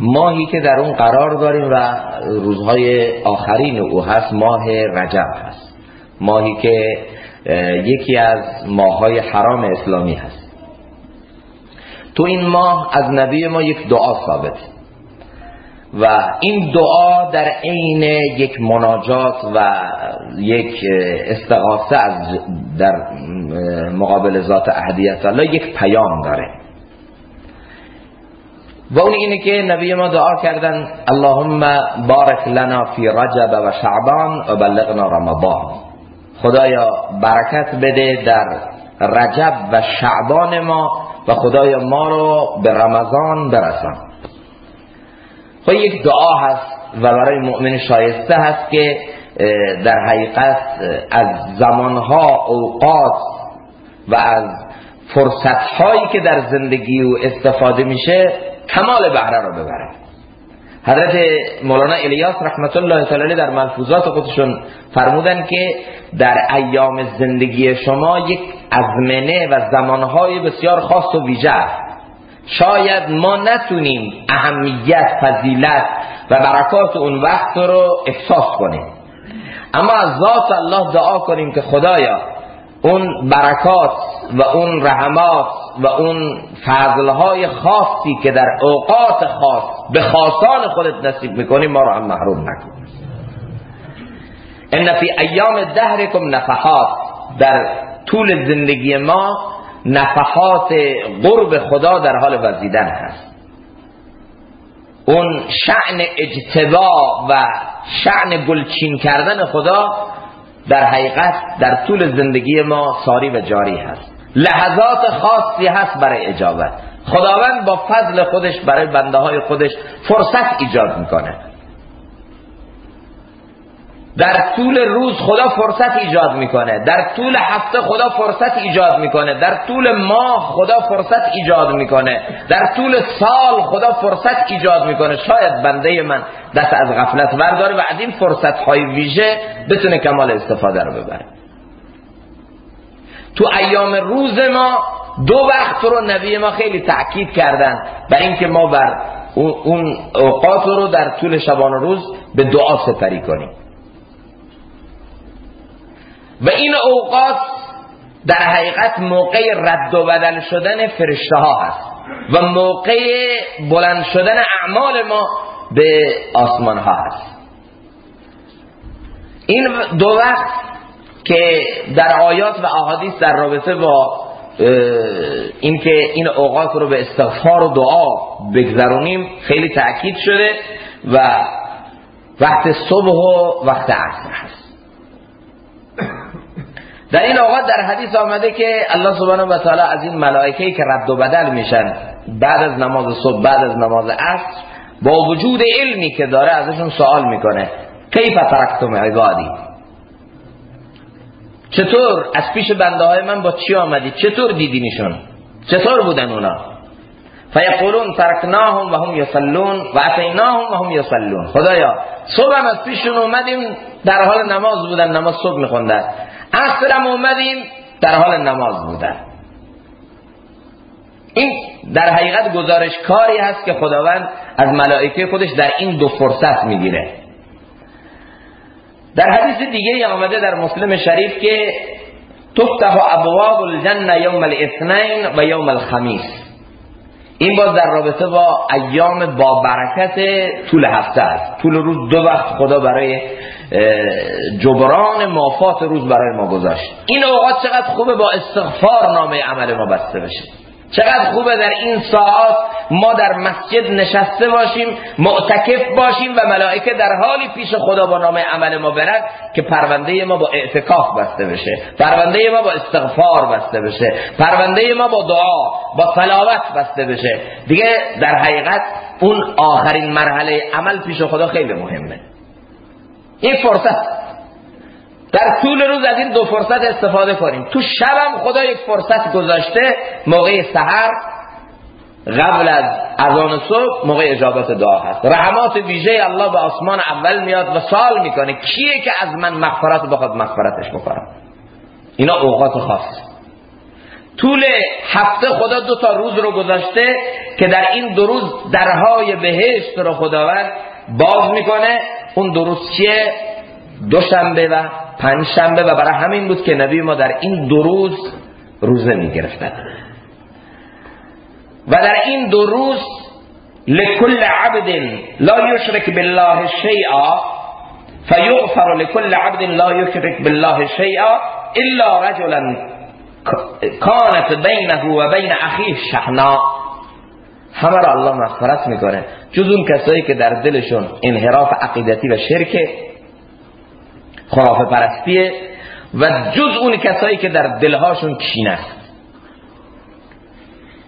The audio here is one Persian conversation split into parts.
ماهی که در اون قرار داریم و روزهای آخرین او هست ماه رجب هست. ماهی که یکی از ماههای حرام اسلامی هست. تو این ماه از نبی ما یک دعا ثابت. و این دعا در عین یک مناجات و یک استغاثه از در مقابل ذات اهدیت الله یک پیام داره. و اون اینه که نبی ما دعا کردن اللهم بارک لنا فی رجب و شعبان و بلغنا رمضان خدایا برکت بده در رجب و شعبان ما و خدایا ما رو به رمضان برسان خب یک دعا هست و برای مؤمن شایسته هست که در حقیقت از زمانها اوقات و از فرصتهایی که در زندگی او استفاده میشه کمال بهره رو ببره. حضرت مولانا الیاس رحمت الله تعالی در ملفوظات خودشون فرمودن که در ایام زندگی شما یک ازمنه و زمانهای بسیار خاص و ویژه شاید ما نتونیم اهمیت فضیلت و برکات اون وقت رو احساس کنیم. اما از ذات الله دعا کنیم که خدایا اون برکات و اون رحمات و اون فضلهای خاصی که در اوقات خاص به خاصان خودت نصیب می‌کنی ما رو هم محروم نکن. ان فی ایام دهرکم نفحات. در طول زندگی ما نفحات قرب خدا در حال وزیدن هست. اون شعن اجتبا و شعن گلچین کردن خدا در حقیقت در طول زندگی ما ساری و جاری هست. لحظات خاصی هست برای اجابت. خداوند با فضل خودش برای بنده های خودش فرصت ایجاد می‌کنه. در طول روز خدا فرصت ایجاد می‌کنه. در طول هفته خدا فرصت ایجاد می‌کنه. در طول ماه خدا فرصت ایجاد می‌کنه. در طول سال خدا فرصت ایجاد می‌کنه. شاید بنده من دست از غفلت ورداره و از این فرصت های ویژه بتونه کمال استفاده رو ببره. تو ایام روز ما دو وقت رو نبی ما خیلی تأکید کردن. بر اینکه ما بر اون اوقات رو در طول شبان روز به دعا سپری کنیم. و این اوقات در حقیقت موقع رد و بدل شدن فرشته ها هست و موقع بلند شدن اعمال ما به آسمان ها هست. این دو وقت که در آیات و احادیث در رابطه با اینکه این اوقات رو به استغفار و دعا بگذرونیم خیلی تأکید شده و وقت صبح و وقت عصر هست. در این اوقات در حدیث آمده که الله سبحانه و تعالی از این ملائکه‌ای که رد و بدل میشن بعد از نماز صبح بعد از نماز عصر با وجود علمی که داره ازشون سوال می‌کنه کیف ترکتم عبادی؟ چطور؟ از پیش بنده های من با چی آمدی؟ چطور دیدینشون؟ چطور بودن اونا؟ فیقولون ترکناهم و هم یصلون و اتیناهم و هم یصلون. خدایا صبح از پیشون اومدیم در حال نماز بودن نماز صبح میخوندن. عصرم اومدیم در حال نماز بودن. این در حقیقت گزارش کاری هست که خداوند از ملائکه خودش در این دو فرصت می‌گیره. در حدیث دیگه آمده در مسلم شریف که تفتح ابواب الجنه یوم الاثنین و یوم الخمیس. این باز در رابطه با ایام با برکت طول هفته است. طول روز دو وقت خدا برای جبران مافات روز برای ما گذاشت. این اوقات چقدر خوبه با استغفار نامه عمل ما بسته بشه. چقدر خوبه در این ساعات ما در مسجد نشسته باشیم معتکف باشیم و ملائکه در حالی پیش خدا با نام عمل ما برد که پرونده ما با اعتکاف بسته بشه پرونده ما با استغفار بسته بشه پرونده ما با دعا با صلوات بسته بشه. دیگه در حقیقت اون آخرین مرحله عمل پیش خدا خیلی مهمه. این فرصت. در طول روز از این دو فرصت استفاده کنیم. تو شبم خدا یک فرصت گذاشته موقع سحر قبل از اذان صبح موقع اجابت دعا هست. رحمات ویژه الله به آسمان اول میاد و سال می‌کنه کیه که از من مغفرت بخواد مغفرتش بکنم؟ اینا اوقات خاص. طول هفته خدا دو تا روز رو گذاشته که در این دو روز درهای بهشت رو خداوند باز می‌کنه. اون دو روز چیه؟ دوشنبه و پنجشنبه و برای همین بود که نبی ما در این دو روز روزه می‌گرفتن. و در این دو روز لكل عبد لا يشرك بالله شيئا فيغفر لكل عبد لا يشرك بالله شيئا الا رجلا كانت بينه وبين اخيه شحناء همه را الله مغفرت می‌کنه. جز اون کسایی که در دلشون انحراف عقیدتی و شرک خرافه پرستیه و جز اون کسایی که در دلهاشون کینه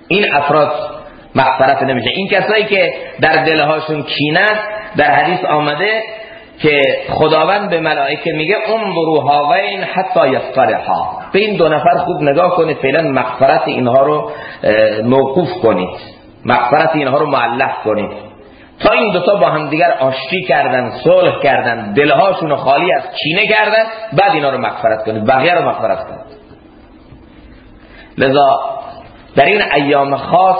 این افراد مغفرت نمیشه. این کسایی که در دلهاشون کینه در حدیث آمده که خداوند به ملائکه میگه انظروا هاوین حتی یفترحا به این دو نفر خوب نگاه کنید فعلا مغفرت اینها رو موقوف کنید. مغفرت اینها رو معلق کنید. تا این دوتا با همدیگر آشتی کردن صلح کردن دلهاشون رو خالی از کینه کردن بعد اینا رو مغفرت کنید بقیه رو مغفرت کنید. لذا در این ایام خاص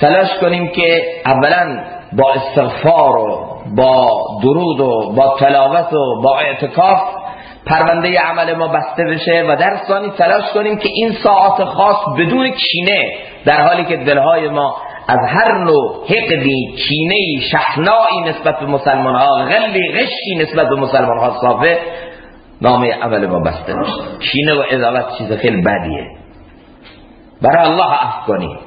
تلاش کنیم که اولا با استغفار و با درود و با تلاوت و با اعتکاف پرونده عمل ما بسته بشه و در ثانی تلاش کنیم که این ساعت خاص بدون کینه در حالی که دلهای ما از هر نوع حقدی کینه شحنایی نسبت به مسلمان ها غلی غشی نسبت به مسلمان ها صافه نامه عمل ما بسته بشه کینه و ادابت چیز خیلی بدیه. برای الله عفو کنیم.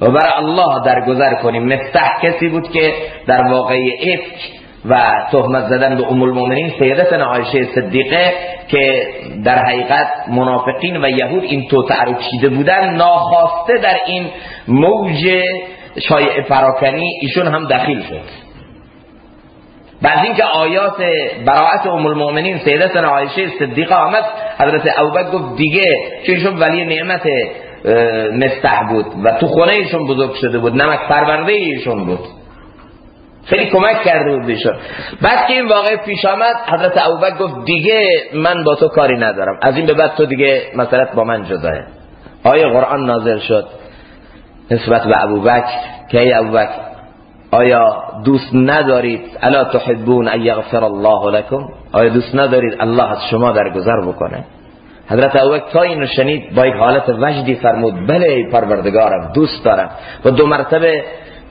و برای الله درگذر کنیم. مفتح کسی بود که در واقعی افک و تهمت زدن به ام المؤمنین سیدتنا عایشه صدیقه که در حقیقت منافقین و یهود این تو تعریف شده بودن ناخواسته در این موج شایع پراکنی ایشون هم دخیل شد. بعد اینکه آیات براعت ام المؤمنین سیدتنا عایشه صدیقه آمد حضرت ابوبکر گفت دیگه چون ایشون ولی نعمت مستح بود و تو خونه ایشون بزرگ شده بود نمک پرورده ایشون بود. خیلی کمک کرده بود بهشون بعد که این واقع پیش آمد حضرت ابوبکر گفت دیگه من با تو کاری ندارم. از این به بعد تو دیگه مثلا با من جداه آیا قرآن نازل شد نسبت به ابوبکر؟ که ای ابوبکر آیا دوست ندارید؟ الا تحبون ان یغفر الله لكم آیا دوست ندارید الله از شما درگذر بکنه؟ حضرت ابوبکر تا اینو شنید با یک حالت وجدی فرمود بله پروردگارم دوست دارم. و دو مرتبه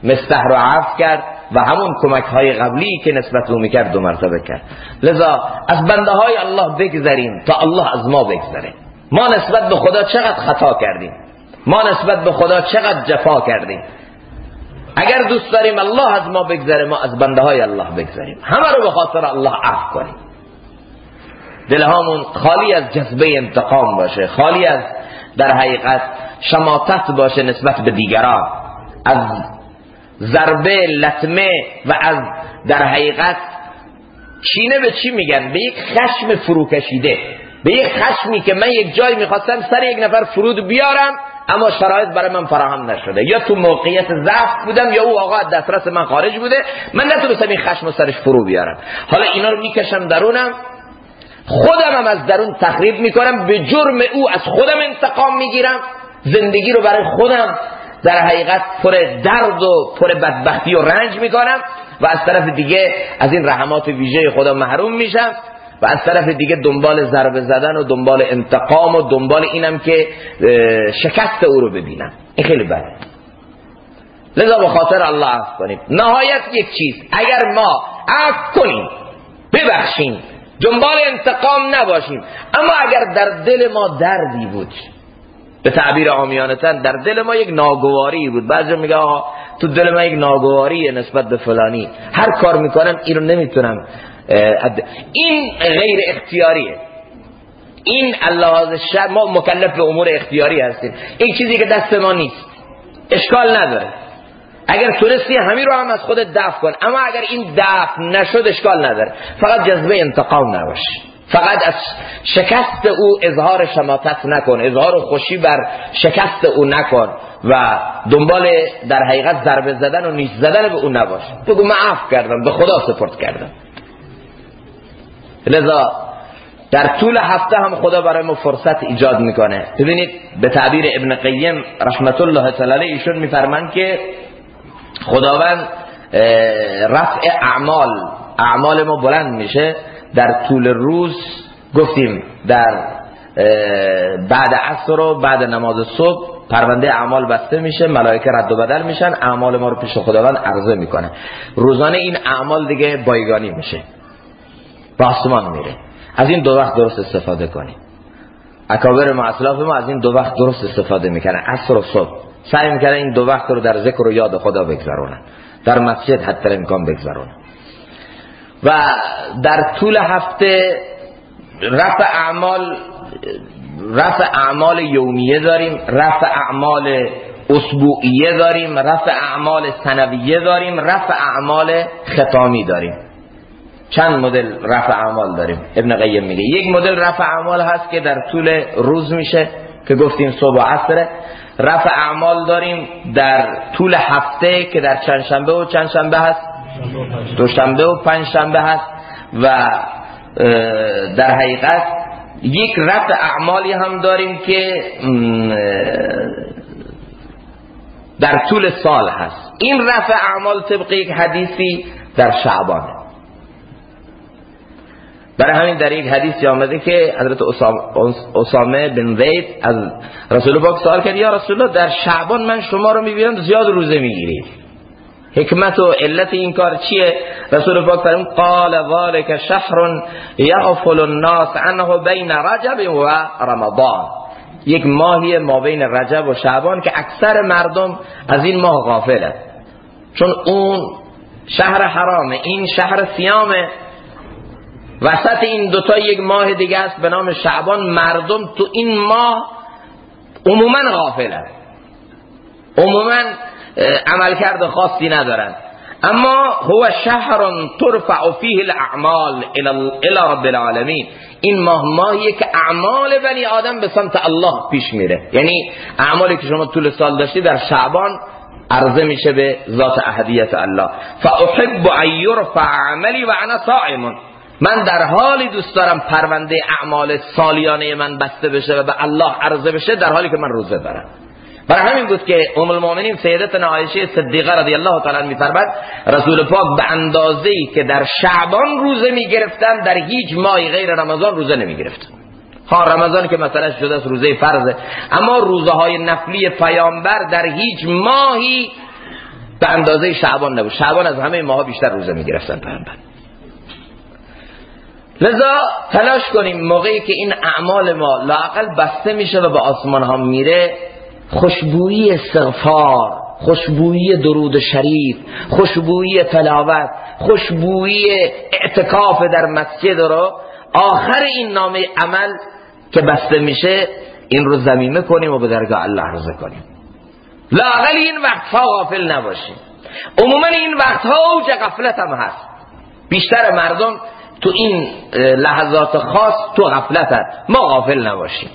مستح رو عفو کرد. و همون کمک های قبلی که نسبت رو می‌کرد دو مرتبه کرد. لذا از بنده های الله بگذریم تا الله از ما بگذره. ما نسبت به خدا چقدر خطا کردیم؟ ما نسبت به خدا چقدر جفا کردیم؟ اگر دوست داریم الله از ما بگذره ما از بنده های الله بگذریم. همه رو به خاطر الله عفو کنیم. دلهامون خالی از جذبه انتقام باشه خالی از در حقیقت شماتت باشه نسبت به دیگران. از ضربه لطمه و از در حقیقت چینه به چی میگن؟ به یک خشم فروکشیده. به یک خشمی که من یک جای می‌خواستم سر یک نفر فرود بیارم اما شرایط برای من فراهم نشده. یا تو موقعیت ضعف بودم یا او آقا دسترس من خارج بوده من نتونستم این خشم سرش فرو بیارم. حالا اینا رو می‌کشم درونم. خودم هم از درون تخریب می‌کنم به جرم او از خودم انتقام می‌گیرم. زندگی رو برای خودم در حقیقت پر درد و پر بدبختی و رنج می‌کنم و از طرف دیگه از این رحمات ویژه خدا محروم میشم و از طرف دیگه دنبال ضربه زدن و دنبال انتقام و دنبال اینم که شکست او رو ببینم. این خیلی بده. لذا به خاطر الله عفو کنیم نهایت یک چیز. اگر ما عفو کنیم ببخشیم دنبال انتقام نباشیم اما اگر در دل ما دردی بود به تعبیر آمیانتن در دل ما یک ناگواری بود. بعضی میگه آقا تو دل ما یک ناگواری نسبت به فلانی. هر کار می‌کنم این رو نمی‌تونم این غیر اختیاریه. این اللحاظ شر ما مکلف به امور اختیاری هستیم. این چیزی که دست ما نیست. اشکال نداره. اگر تونستی همین رو هم از خودت دفع کن. اما اگر این دفع نشد اشکال نداره. فقط جذبه انتقام نباش. فقط از شکست او اظهار شماتت نکن اظهار خوشی بر شکست او نکن و دنبال در حقیقت ضربه زدن و نیش زدن به او نباش. بگو عفو کردم به خدا سپرد کردم. لذا در طول هفته هم خدا برای ما فرصت ایجاد می‌کنه. ببینید به تعبیر ابن قیم رحمت الله تعالی ایشون میفرمند که خداوند رفع اعمال اعمال ما بلند میشه. در طول روز گفتیم در بعد عصر و بعد نماز صبح پرونده اعمال بسته میشه ملائکه رد و بدل میشن اعمال ما رو پیش خداوند عرضه می‌کنه. روزانه این اعمال دیگه بایگانی میشه. آسمان میره. از این دو وقت درست استفاده کنیم. اکابر ما اصلاف ما از این دو وقت درست استفاده می‌کنه. عصر و صبح. سعی می‌کنه این دو وقت رو در ذکر و یاد خدا بگذرونن در مسجد حتی امکان بگذرونن و در طول هفته رفع اعمال رفع اعمال یومیه داریم رفع اعمال اسبوعیه داریم رفع اعمال سنویه داریم رفع اعمال ختامی داریم. چند مدل رفع اعمال داریم؟ ابن قیم میگه. یک مدل رفع اعمال هست که در طول روز میشه که گفتیم صبح و عصر. رفع اعمال داریم در طول هفته که در چند شنبه و چند شنبه هست. دوشنبه و پنج شنبه هست و در حقیقت یک رفع اعمالی هم داریم که در طول سال هست. این رفع اعمال طبق یک حدیثی در شعبانه برای همین در یک حدیثی آمده که حضرت اسامه بن زید از رسول پاک سوال کرد یا رسول الله در شعبان من شما رو می‌بینم زیاد روزه می‌گیرید. حکمت و علت این کار چیه؟ رسول پاک فرمود قال ذلك شهر یغفل الناس عنه بین رجب و رمضان. یک ماهی ما بین رجب و شعبان که اکثر مردم از این ماه غافله. چون اون شهر حرامه این شهر سیامه. وسط این دوتا یک ماه دیگه است به نام شعبان مردم تو این ماه عموما غافلن عموما عملکرد خاصی ندارن اما هو شهر ترفع فیه الاعمال الى رب العالمین. این ماه ماهیه که اعمال بنی آدم به سمت الله پیش میره. یعنی اعمالی که شما طول سال داشتی در شعبان عرضه میشه به ذات احدیت الله. فاحب ان یرفع عملی و انا صائم. من در حالی دوست دارم پرونده اعمال سالیانه من بسته بشه و به الله عرضه بشه در حالی که من روزه دارم. برای همین بود که ام المؤمنین سیدتنا عایشه صدیقه رضی الله تعالی میفرماد رسول پاک به اندازه ای که در شعبان روزه می‌گرفتن در هیچ ماهی غیر رمضان روزه نمی‌گرفت. ها رمضان که مثلا شده است روزه فرضه اما روزه های نفلی پیامبر در هیچ ماهی به اندازه شعبان نبود. شعبان از همه ماها بیشتر روزه می‌گرفتن. پیامبر لذا تلاش کنیم موقعی که این اعمال ما لاقل بسته میشه و به آسمان ها میره خوشبویی استغفار خوشبویی درود شریف خوشبویی تلاوت خوشبویی اعتکاف در مسجد رو. آخر این نامه عمل که بسته میشه این رو زمینه کنیم و به درگاه الله رضا کنیم. لاقل این وقتها غافل نباشیم. عموما این وقتها اوج غفلت هم هست. بیشتر مردم تو این لحظات خاص تو غفلت هست ما غافل نباشیم.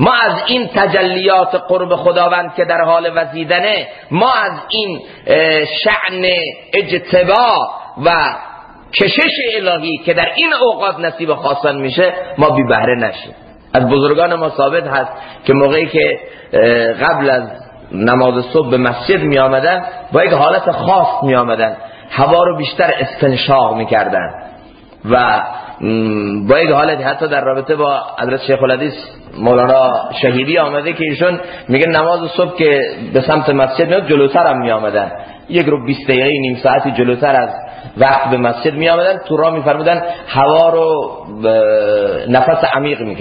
ما از این تجلیات قرب خداوند که در حال وزیدنه ما از این شعن اجتباع و کشش الهی که در این اوقات نصیب خاصان میشه ما بی بهره نشیم. از بزرگان ما ثابت هست که موقعی که قبل از نماز صبح به مسجد می آمدن با یک حالت خاص می آمدن هوا رو بیشتر استنشاق می کردن و با یک حالت حتی در رابطه با حضرت شیخ الحدیث مولانا شهیدی آمده که ایشون میگه نماز صبح که به سمت مسجد میاد جلوتر هم می آمدن یک رو 20 دقیقه نیم ساعتی جلوتر از وقت به مسجد می آمدن تو را می فرمودن هوا رو نفس عمیق می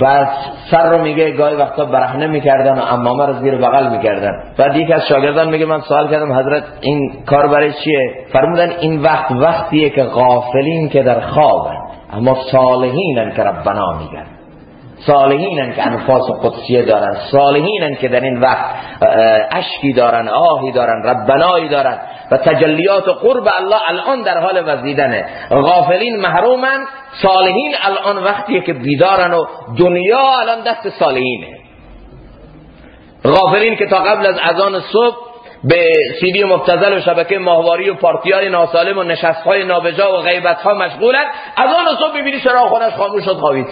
بعد سر رو میگه گاهی وقتا برهنه می‌کردن و امامه رو زیر بغل می‌کردن. بعد یکی از شاگردان میگه من سوال کردم حضرت این کار برای چیه؟ فرمودن این وقت وقتیه که غافلین که در خوابن اما صالحینن که ربنا میگن. صالحینن که انفاس قدسیه دارن صالحینن که در این وقت اشکی دارن آهی دارن ربنایی دارن و تجلیات قرب الله الان در حال وزیدنه غافلین محرومن صالحین الان وقتیه که بیدارن و دنیا الان دست صالحینه غافلین که تا قبل از اذان صبح به سیدی مبتزل و شبکه ماهواری و پارتی های ناسالم و نشست های نابجا و غیبت ها مشغولن از آن صبح ببینی چرا خونش خاموش شد خوابید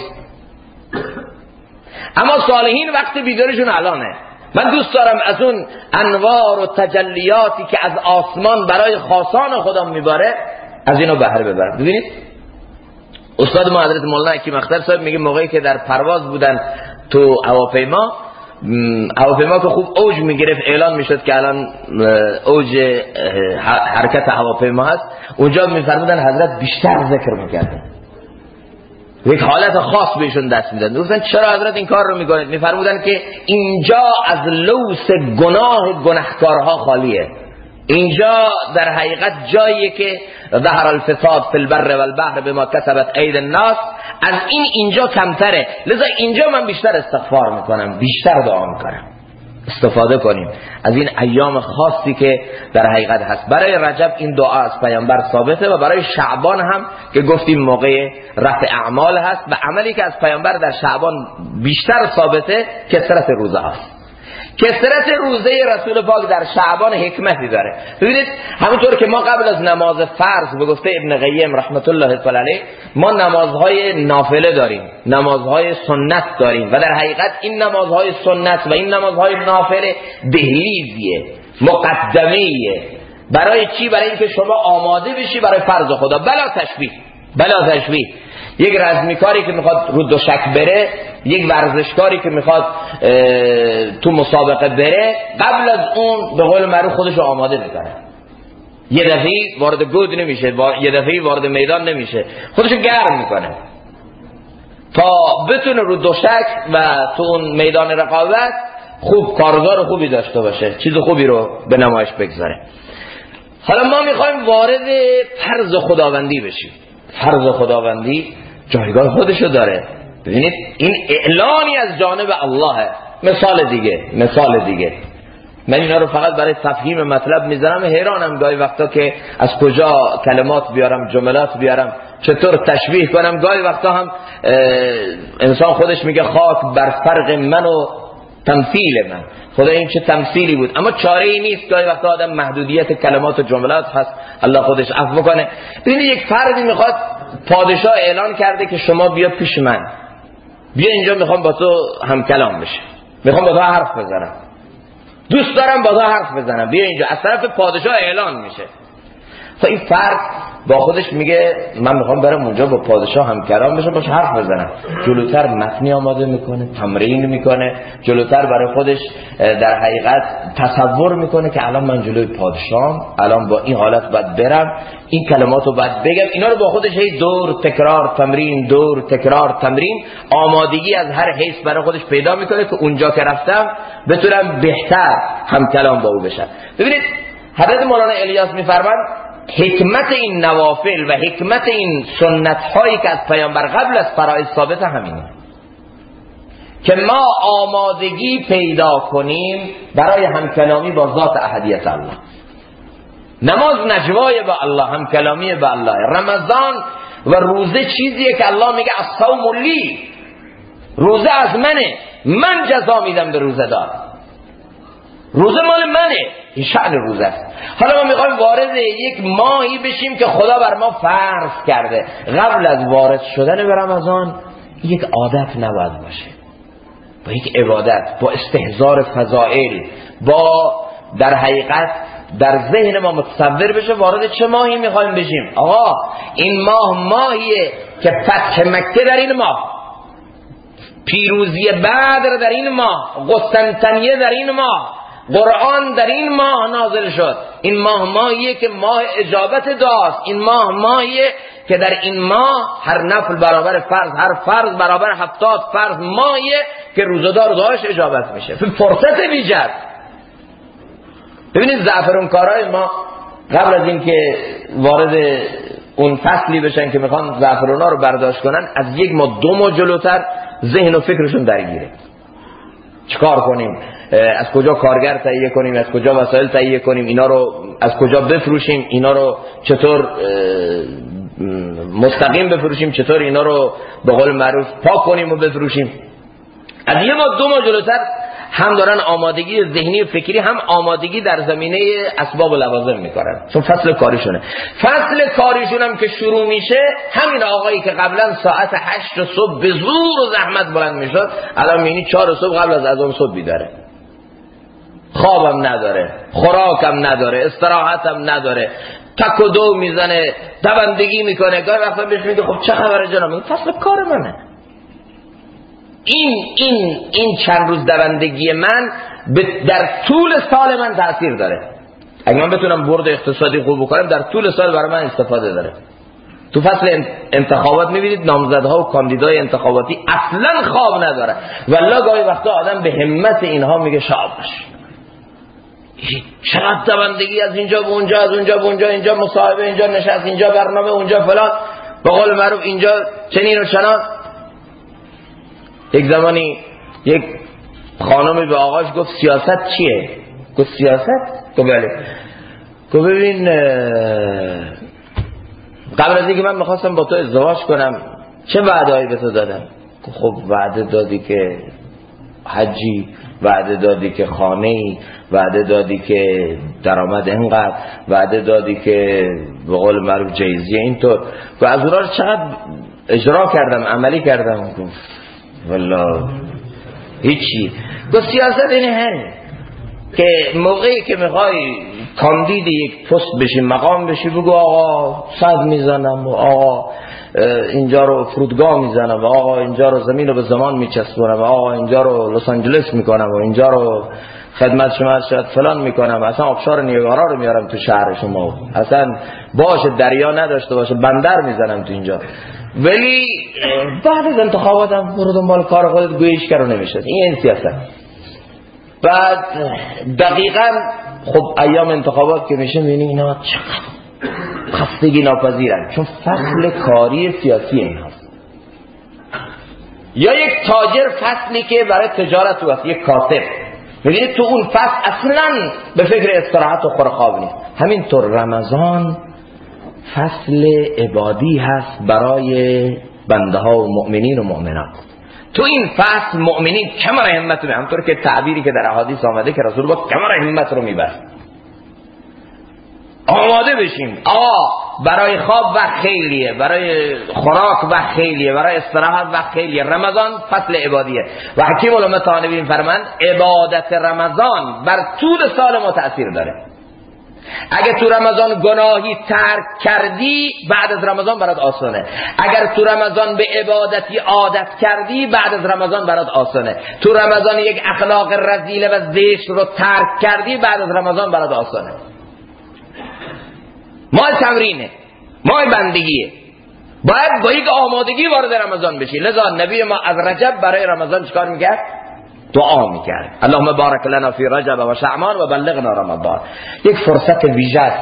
اما صالحین وقت بیدارشون الانه. من دوست دارم از اون انوار و تجلیاتی که از آسمان برای خاصان خودم میباره از اینو بهره ببرم. ببینید؟ استاد ما حضرت مولانا حکیم اختر صاحب میگه موقعی که در پرواز بودن تو هواپیما هواپیما که خوب اوج می‌گرفت اعلان می‌شد که الان اوج حرکت هواپیما هست. اونجا میفرمودن حضرت بیشتر ذکر می‌کردن. یک حالت خاص بهشون دست میدن. گفتن چرا حضرت این کار رو می‌کنید؟ میفرمودن که اینجا از لوس گناه گناهکارها خالیه. اینجا در حقیقت جایی که ظهر الفساد فی البر والبحر بما کسبت اید الناس. از این اینجا کمتره. لذا اینجا من بیشتر استغفار می‌کنم بیشتر دعا می‌کنم. استفاده کنیم. از این ایام خاصی که در حقیقت هست. برای رجب این دعا از پیامبر ثابته و برای شعبان هم که گفتیم موقع رفع اعمال هست و عملی که از پیامبر در شعبان بیشتر ثابته کسرت روزه هست. کسرت روزه رسول پاک در شعبان حکمتی داره ببینید همونطور که ما قبل از نماز فرض به گفته ابن قیم رحمت الله تعالی ما نمازهای نافله داریم نمازهای سنت داریم و در حقیقت این نمازهای سنت و این نمازهای نافله دهلیزیه مقدمیه. برای چی؟ برای اینکه شما آماده بشی برای فرض خدا. بلا تشبیه بلا تشبیه. یک رزمیکاری که می‌خواد رو دوشک بره یک ورزشکاری که می‌خواد تو مسابقه بره قبل از اون به قول معروف خودش آماده می‌کنه. یه دفعه وارد گود نمیشه یه دفعه وارد میدان نمیشه. خودشو گرم می‌کنه. تا بتونه رو دوشک و تو اون میدان رقابت خوب کارزار خوبی داشته باشه چیز خوبی رو به نمایش بگذاره. حالا ما می‌خوایم وارد فرض خداوندی بشیم. فرض خداوندی جایگاه خودشو داره. ببینید این اعلانی از جانب الله. مثال دیگه مثال دیگه. من اینا رو فقط برای تفهیم مطلب می‌زنم حیرانم گاهی وقتا که از کجا کلمات بیارم جملات بیارم چطور تشبیه کنم. گاهی وقتا هم انسان خودش میگه خاک بر فرق من و تمثیل من خدا این چه تمثیلی بود. اما چاره ای نیست. گاهی وقتا آدم محدودیت کلمات و جملات هست. الله خودش عفو کنه. ببینید یک فردی می‌خواد پادشاه اعلان کرده که شما بیا پیش من. بیا اینجا می‌خوام با تو هم کلام بشه. می‌خوام با تو حرف بزنم. دوست دارم با تو حرف بزنم. بیا اینجا. از طرف پادشاه اعلان میشه. خب این فرد با خودش میگه من می‌خوام برم اونجا با پادشاه هم کلام بشه باش حرف بزنم. جلوتر متنی آماده می‌کنه تمرین می‌کنه جلوتر برای خودش در حقیقت تصور می‌کنه که الان من جلوی پادشاه الان با این حالت باید برم این کلمات رو باید بگم. اینا رو با خودش هی دور تکرار تمرین دور تکرار تمرین. آمادگی از هر حیث برای خودش پیدا می‌کنه که اونجا که رفتم بتونم بهتر هم کلام با او بشم. ببینید حضرت مولانا الیاس میفرمند حکمت این نوافل و حکمت این سنت هایی که از پیامبر قبل از فرائض ثابت همینه. که ما آمادگی پیدا کنیم برای همکلامی با ذات احدیت الله. نماز نجوای با الله همکلامی با الله. رمضان و روزه چیزیه که الله میگه الصوم لی. روزه از منه. من جزا میدم به روزه دار روزه مال منه. این شعن روزه است. حالا ما می‌خوایم وارد یک ماهی بشیم که خدا بر ما فرض کرده. قبل از وارد شدن به رمضان یک عادت نباید باشه. با یک عبادت با استهزار فضائل با در حقیقت در ذهن ما متصور بشه وارد چه ماهی می‌خوایم بشیم. آقا این ماه ماهیه که فتح مکه در این ماه. پیروزی بدر در این ماه. قسطنطنیه در این ماه. قرآن در این ماه نازل شد. این ماه ماهیه که ماه اجابت دعاست این ماه ماهیه که در این ماه هر نفل برابر فرض هر فرض برابر هفتاد فرض ماهیه که روزدار دعاش اجابت میشه. فرصت بیجد ببینید زعفرون کارای ما قبل از اینکه وارد اون فصلی بشن که می‌خوان زعفرونا رو برداشت کنن از یک ما دو ما جلوتر ذهن و فکرشون درگیره. چیکار کنیم؟ از کجا کارگر تهیه کنیم از کجا وسایل تهیه کنیم اینا رو از کجا بفروشیم اینا رو چطور مستقیم بفروشیم چطور اینا رو به قول معروف پاک کنیم و بفروشیم. از یه ما دو ما جلوتر هم دارن آمادگی ذهنی و فکری هم آمادگی در زمینه اسباب و لوازم می‌کنن چون فصل کاریشونه. فصل کاریشون هم که شروع میشه همین آقایی که قبلا ساعت هشت صبح به زور و زحمت بلند می‌شد الان میینی چهار صبح قبل از اذان صبح بیداره. خوابم نداره خوراکم نداره استراحتم نداره تک و دو می‌زنه دوندگی می‌کنه. گاهی وقتا بهش میگه خب چه خبره جناب؟ این فصل کار منه. این این این چند روز دوندگی من در طول سال من تاثیر داره. اگه من بتونم برد اقتصادی خوب بکنم در طول سال برای من استفاده داره. تو فصل انتخابات می‌بینید نامزدها و کاندیدای انتخاباتی اصلا خواب نداره. ولی گاهی وقتا آدم به همت اینها میگه شاد چقدر دوندگی از اینجا به اونجا از اونجا به اونجا اینجا مصاحبه اینجا نشست اینجا برنامه اونجا فلان. به قول معروف اینجا چنین و چنان. یک زمانی یک خانمی به آقاش گفت سیاست چیه؟ گفت سیاست؟ گفت بله. گفت ببین قبل از اینکه من می‌خواستم با تو ازدواج کنم چه وعدهایی به تو دادم؟ خب وعده دادی که حجی وعده دادی که خانه ای وعده دادی که درآمد اینقدر وعده دادی که به قول معروف جایزیه اینطور. و از اونها چقدر اجرا کردم عملی کردم. والله. هیچی. گفت سیاست اینه که موقعی که می‌خوای کاندید یک پست بشی مقام بشی بگو آقا صد می‌زنم و آقا. اینجا رو فرودگاه می‌زنم و آقا اینجا رو زمین رو به زمان میچسبونم و آقا اینجا رو لس آنجلس می‌کنم و اینجا رو خدمت شما شاید فلان می‌کنم اصلا آبشار نیگارا رو میارم تو شهر شما. اصلا باشه دریا نداشته باشه بندر می‌زنم تو اینجا. ولی بعد از انتخاباتم برو دنبال کار خودت گویش کرو نمیشه این سیاست. بعد دقیقا خب ایام انتخابات که میشه می‌بینی اینا چقدر خستگی ناپذیرن چون فصل کاری سیاسی این هست. یا یک تاجر فصلی که برای تجارت هست یک کاسب. می‌بینید تو اون فصل اصلا به فکر استراحت و خورخواب نیست. همینطور رمضان فصل عبادی هست برای بنده ها و مؤمنین و مؤمنات. تو این فصل مؤمنین کمر همت رو همطور که تعبیری که در احادیث آمده که رسول با کمر همت رو می‌برد آماده بشیم. آقا برای خواب وقت خیلیه برای خوراک وقت خیلیه برای استراحت وقت خیلیه. رمضان فصل عبادیه. و حکیم علمه طالبین فرمند عبادت رمضان بر طول سال ما تأثیر داره. اگر تو رمضان گناهی ترک کردی بعد از رمضان برات آسانه. اگر تو رمضان به عبادتی عادت کردی بعد از رمضان برات آسانه. تو رمضان یک اخلاق رزیله و زشت رو ترک کردی بعد از رمضان برات آسانه. ماه تمرینه ماه بندگیه. باید با یک آمادگی وارد رمضان بشی. لذا نبی ما از رجب برای رمضان چکار می‌کرد؟ دعا می‌کرد. اللهم بارک لنا فی رجب و شعمان و بلغنا رمضان. یک فرصت ویژه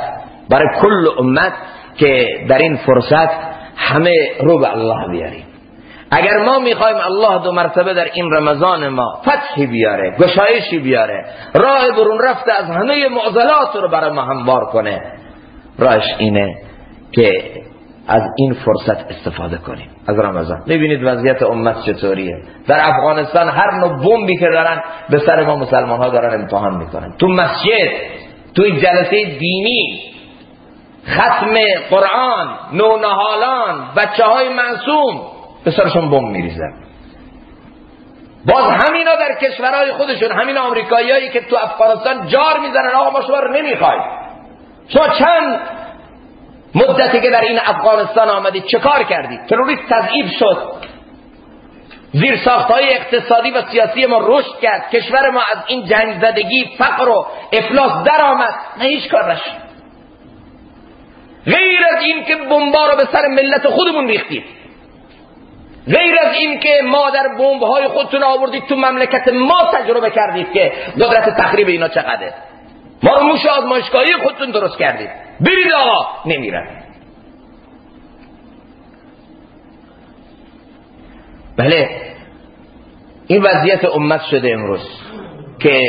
برای کل امت که در این فرصت همه رو به الله بیاریم. اگر ما می‌خوایم الله دو مرتبه در این رمضان ما فتحی بیاره گشایشی بیاره راه برون رفته از همه معضلات رو برای ما هموار کنه راش اینه که از این فرصت استفاده کنیم. از رمضان. می‌بینید وضعیت امت چطوریه؟ در افغانستان هر نوع بمبی که دارن به سر ما مسلمان ها دارن امتحان می‌کنن. تو مسجد تو جلسه دینی ختم قرآن نونهالان بچه های معصوم به سرشون بمب میریزن. باز همینا در کشورهای خودشون همین آمریکاییایی که تو افغانستان جار می‌زنن آقا ما شما رو نمی‌خوایم. شما چند مدتی که در این افغانستان آمدید چه کار کردید تروریست تضعیف شد. زیر های اقتصادی و سیاسی ما رشد کرد. کشور ما از این جنگ زدگی فقر و افلاس در آمد نه هیچ کار نشد. غیر از این که بمبا رو به سر ملت خودمون ریختید غیر از این که ما در بمب های خودتون آوردید تو مملکت ما تجربه کردید که قدرت تخریب اینا چقدره. ما رو موش آزمایشگاهی خودتون درست کردید. برید آقا. نمیرن بله. این وضعیت امت شده امروز که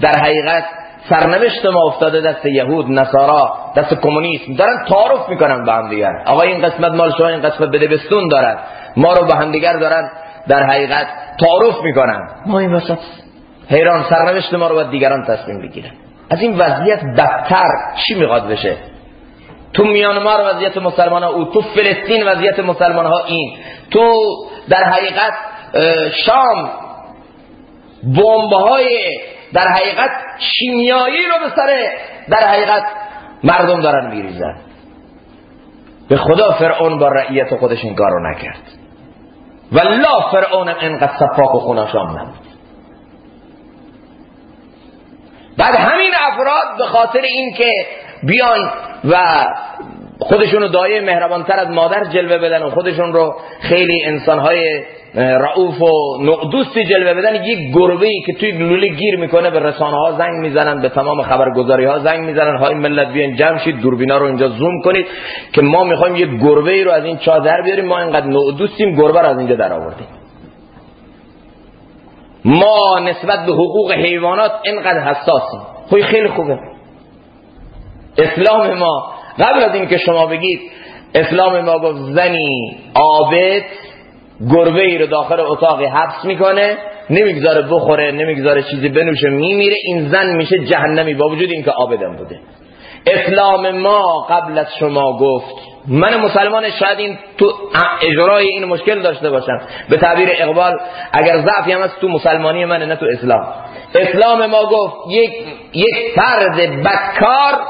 در حقیقت سرنوشت ما افتاده دست یهود نصارا دست کمونیسم. دارن تعارف می‌کنن با هم دیگر. آقا این قسمت مال شما این قسمت بده بستون دارن. ما رو با هم دیگر دارن در حقیقت تعارف می‌کنن. ما این وسط حیران. سرنوشت ما رو باید دیگران تصمیم بگیرن. از این وضعیت بدتر چی می‌خواد بشه؟ تو میانمار وضعیت مسلمان ها او تو فلسطین وضعیت مسلمان ها این. تو در حقیقت شام های در حقیقت شیمیایی رو به سر در حقیقت مردم دارن میریزن. به خدا فرعون با رعیت خودش این کارو نکرد. والله فرعون انقدر صفاق و خوناشام نبود. بعد همین افراد به خاطر اینکه بیان و خودشون رو دایه مهربانتر از مادر جلوه بدن و خودشون رو خیلی انسانهای رعوف و نقدوستی جلوه بدن یک گربه ای که توی لوله گیر می‌کنه به رسانه ها زنگ می‌زنن به تمام خبرگزاری ها زنگ می‌زنن های ملت بیان جمع شید دوربینا رو اینجا زوم کنید که ما می‌خوایم یک گربه ای رو از این چادر بیاریم ما اینقدر نقدوستیم گربه رو از اینجا در آوردیم. ما نسبت به حقوق حیوانات اینقدر حساسیم. خوی خیلی خوبه. اسلام ما قبل از اینکه شما بگید اسلام ما گفت زنی عابد گربه ای رو داخل اتاقی حبس می‌کنه نمی‌گذاره بخوره نمی‌گذاره چیزی بنوشه میمیره این زن میشه جهنمی با وجود اینکه عابدم بوده. اسلام ما قبل از شما گفت من مسلمان شاید این تو اجرای این مشکل داشته باشم. به تعبیر اقبال اگر ضعفی هم تو مسلمانی منه نه تو اسلام. اسلام ما گفت یک یک فرد بدکار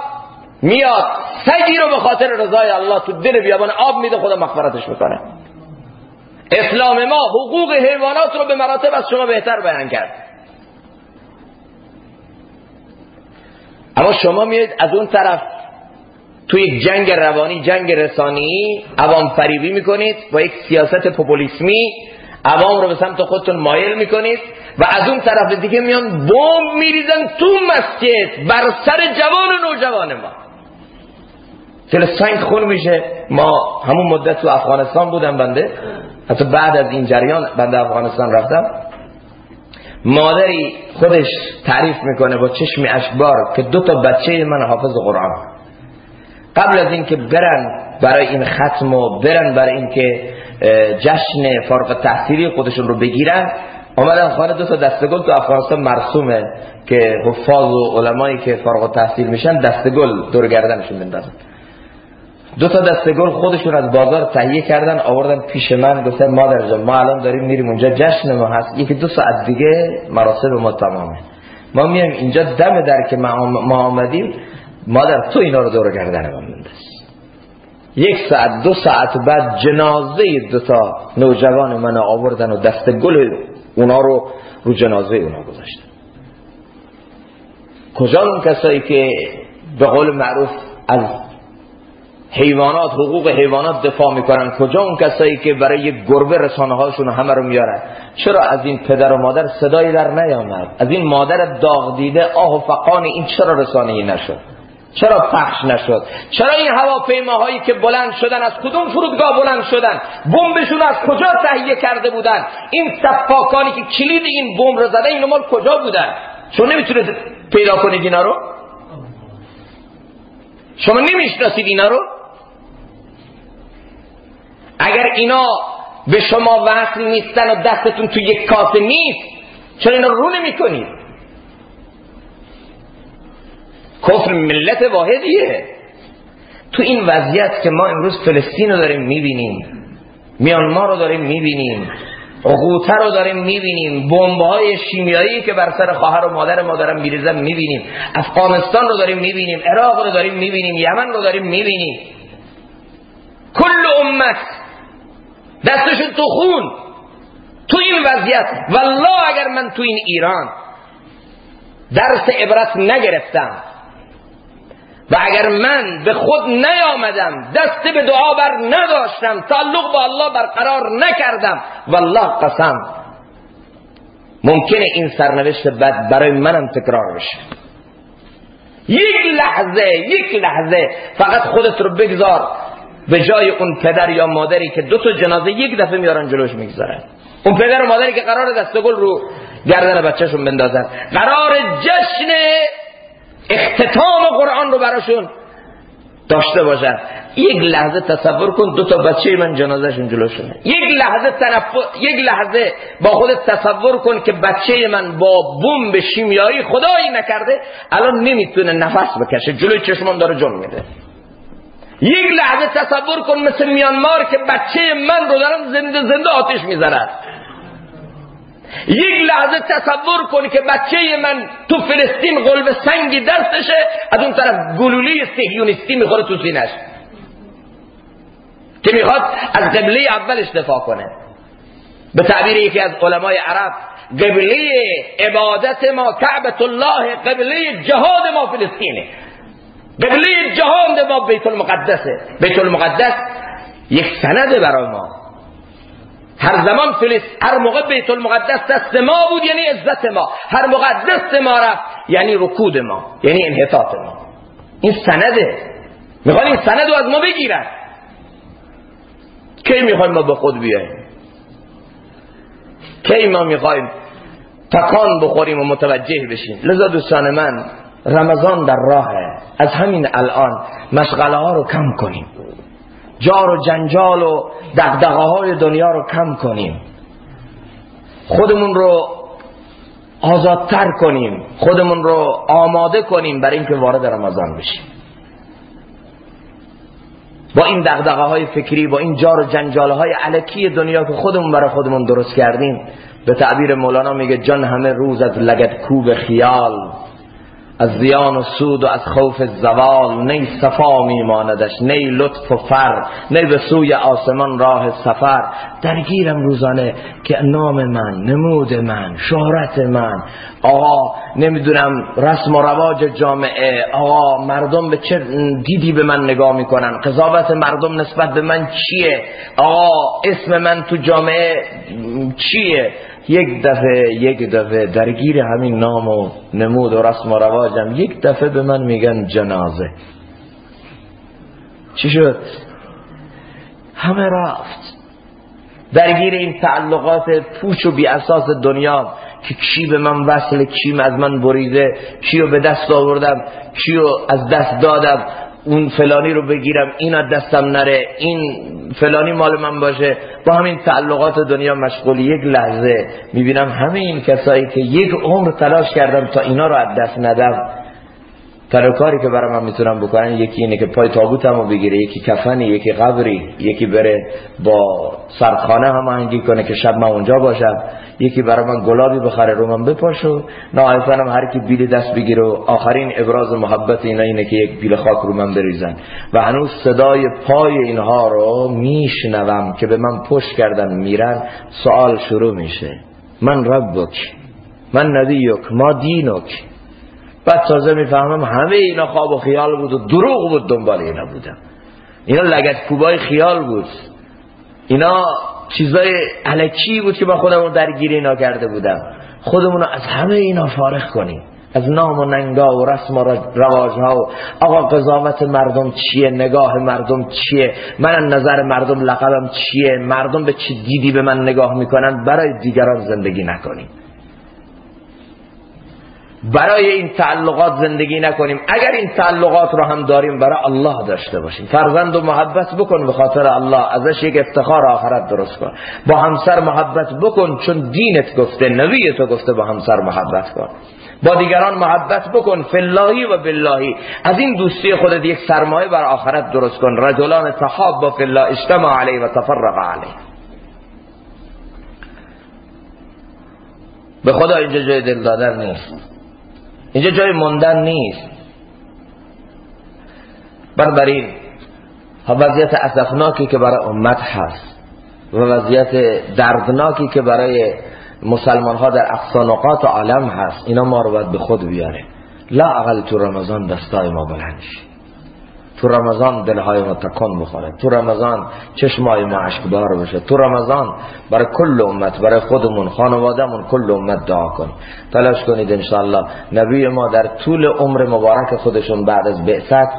میاد سگی رو به خاطر رضای الله تو دل بیابان آب میده خدا مغفرتش می‌کنه. اسلام ما حقوق حیوانات رو به مراتب از شما بهتر بیان کرد. اما شما میاد از اون طرف توی یک جنگ روانی جنگ رسانی عوام فریبی می‌کنید با یک سیاست پوپولیسمی عوام رو به سمت خودتون مایل می‌کنید و از اون طرف دیگه میان بمب میریزن تو مسجد بر سر جوان و نوجوان ما. سنگ خون میشه. ما همون مدت تو افغانستان بودم بنده. حتی بعد از این جریان بنده افغانستان رفتم. مادری خودش تعریف می‌کنه با چشم اشبار که دو تا بچه من حافظ قرآن. قبل از اینکه برن برای این ختم و برن برای اینکه جشن فارغ تحصیلی خودشون رو بگیرن آمدن خانه دو تا دستگل تو افغانستان مرسومه که حفاظ و علمایی که فارغ تحصیل میشن دستگل دور گردنشون بندازن. دو تا دسته گل خودشون از بازار تهیه کردن آوردن پیش من گفتن مادر جان ما الان داریم میریم اونجا جشن ما هست یکی دو ساعت دیگه مراسم ما تمامه. ما میایم اینجا دم در که ما آمدیم مادر تو اینا رو دور گردن من بنداز. یک ساعت دو ساعت بعد جنازه دو تا نوجوان من آوردن و دست گل اونا رو رو جنازه اونا گذاشتن. کجا اون کسایی که به قول معروف از حیوانات حقوق حیوانات دفاع می‌کنن؟ کجا اون کسایی که برای یک گربه رسانه هاشون همه رو میارن چرا از این پدر و مادر صدایی در نیامد؟ از این مادر داغ دیده آه و فقان این چرا رسانه ای نشد؟ چرا پخش نشد؟ چرا این هواپیماهایی که بلند شدن از کدوم فرودگاه بلند شدن؟ بمبشون از کجا تهیه کرده بودن؟ این سفاکانی که کلید این بمب رو زده این مال کجا بودن؟ چون نمی‌تونید پیدا کنید اینا رو؟ شما نمی‌شناسید اینا رو؟ اگر اینا به شما وصل نیستن و دستتون تو یک کاسه نیست چرا اینا رو نمی کنید کفر ملت واحدیه. تو این وضعیت که ما امروز فلسطین رو داریم می‌بینیم میانمار رو داریم می‌بینیم عقوته رو داریم می‌بینیم های شیمیایی که بر سر خواهر و مادر ما دارن میریزن می‌بینیم افغانستان رو داریم می‌بینیم عراق رو داریم می‌بینیم یمن رو داریم می‌بینیم. کل امت دستشون تو خون. تو این وضعیت. والله اگر من تو این ایران درس عبرت نگرفتم و اگر من به خود نیامدم دست به دعا بر نداشتم تعلق با الله برقرار نکردم والله قسم. ممکنه این سرنوشت بد برای منم تکرار بشه. یک لحظه یک لحظه فقط خودت رو بگذار به جای اون پدر یا مادری که دو تا جنازه یک دفعه میارن جلوش می‌گذارن. اون پدر و مادری که قرار دستگل رو گردن بچهشون بندازن. قرار جشن اختتام قرآن رو براشون داشته باشن. یک لحظه تصور کن دو تا بچه من جنازهشون جلوشونه یک لحظه یک لحظه با خودت تصور کن که بچه من با بمب شیمیایی خدایی نکرده الان نمی‌تونه نفس بکشه. جلوی چشمان داره جون میده. یک لحظه تصور کن مثل میانمار که بچه من رو دارن زنده زنده آتش می‌زنن. یک لحظه تصور کن که بچه من تو فلسطین قلب سنگی دستشه از اون طرف گلولی سهیونیستی می‌خوره تو سینش که می‌خواد از قبله اولش دفاع کنه. به تعبیر یکی از علمای عرب قبله عبادت ما کعبت الله قبله جهاد ما فلسطینه. قبله جهاد ما بیت المقدسه. بیت المقدس یک سنده برای ما. هر زمان فلس هر موقع بیت المقدس دست ما بود یعنی عزت ما. هر موقع دست ما رفت یعنی رکود ما یعنی انحطاط ما. این سنده. می‌خوان این سند رو از ما بگیرن. کی می‌خوایم ما به خود بیاییم کی ما می‌خوایم تکان بخوریم و متوجه بشیم؟ لذا دوستان من رمضان در راهه. از همین الان مشغله ها رو کم کنیم. جار و جنجال و دقدقه های دنیا رو کم کنیم. خودمون رو آزادتر کنیم. خودمون رو آماده کنیم برای اینکه وارد رمضان بشیم. با این دقدقه های فکری با این جار و جنجال های علکی دنیا که خودمون برای خودمون درست کردیم به تعبیر مولانا میگه جان همه روز از لگت کوب خیال. از زیان و سود و از خوف زوال نی صفا میماندش نی لطف و فر نی به سوی آسمان راه سفر. درگیرم روزانه که نام من نمود من شهرت من. آقا نمی‌دونم رسم و رواج جامعه. آقا مردم به چه دیدی به من نگاه می‌کنن؟ قضاوت مردم نسبت به من چیه؟ آقا اسم من تو جامعه چیه؟ یک دفعه یک دفعه درگیر همین نام و نمود و رسم و رواجم یک دفعه به من میگن جنازه. چی شد؟ همه رفت. درگیر این تعلقات پوچ و بی اساس دنیا که کی به من وصل کی از من بریده کیو به دست آوردم کیو از دست دادم. اون فلانی رو بگیرم این دستم نره این فلانی مال من باشه. با همین تعلقات دنیا مشغول یک لحظه. می‌بینم همه این کسایی که یک عمر تلاش کردم تا اینا رو از دست ندم. تنها کاری که برای من می‌تونم بکنن یکی اینه که پای تابوتمو بگیره یکی کفنی یکی قبری یکی بره با سرخانه هماهنگی کنه که شب من اونجا باشم. یکی برای من گلابی بخره رو من بپاشو نهایتا هم هر کی بیل دست بگیره آخرین ابراز محبت اینا اینه که یک بیل خاک رو من بریزن. و هنوز صدای پای اینها رو میشنوم که به من پشت کردن میرن سوال شروع میشه. من ربک من نبیک ما دینک. بعد تازه می‌فهمم همه اینا خواب و خیال بود و دروغ بود دنبال اینا بودم. اینا لگت کوبای خیال بود. اینا چیزای علکی بود که با خودمون درگیر اینا کرده بودم. خودمون از همه اینا فارغ کنیم. از نام و ننگا و رسم و رواج ها و آقا قضاوت مردم چیه؟ نگاه مردم چیه؟ من نظر مردم لقبم چیه؟ مردم به چی دیدی به من نگاه می‌کنن؟ برای دیگران زندگی نکنیم. برای این تعلقات زندگی نکنیم. اگر این تعلقات رو هم داریم برای الله داشته باشیم. فرزند و محبت بکن به خاطر الله. ازش یک افتخار آخرت درست کن. با همسر محبت بکن چون دینت گفته نبی تو گفته با همسر محبت کن. با دیگران محبت بکن فلاهی و باللهی. از این دوستی خودت یک سرمایه بر آخرت درست کن. رجلان تحاب با فلا اجتماع علیه و تفرق علیه. به خدا اینجا جای دل دادن نیست. اینجا جای موندن نیست. بنابراین وضعیت اسفناکی که برای امت هست و وضعیت دردناکی که برای مسلمان ها در اقصانقات عالم هست. اینا ما رو باید به خود بیاره. لا اقل تو رمضان دستای ما بلند تو رمضان دلهای ما تکن بخوره تو رمضان چشمای ما عشقبار بشه تو رمضان برای کل امت برای خودمون خانوادهمون کل امت دعا کن. تلاش کنید انشاءالله. نبی ما در طول عمر مبارک خودشون بعد از بعثت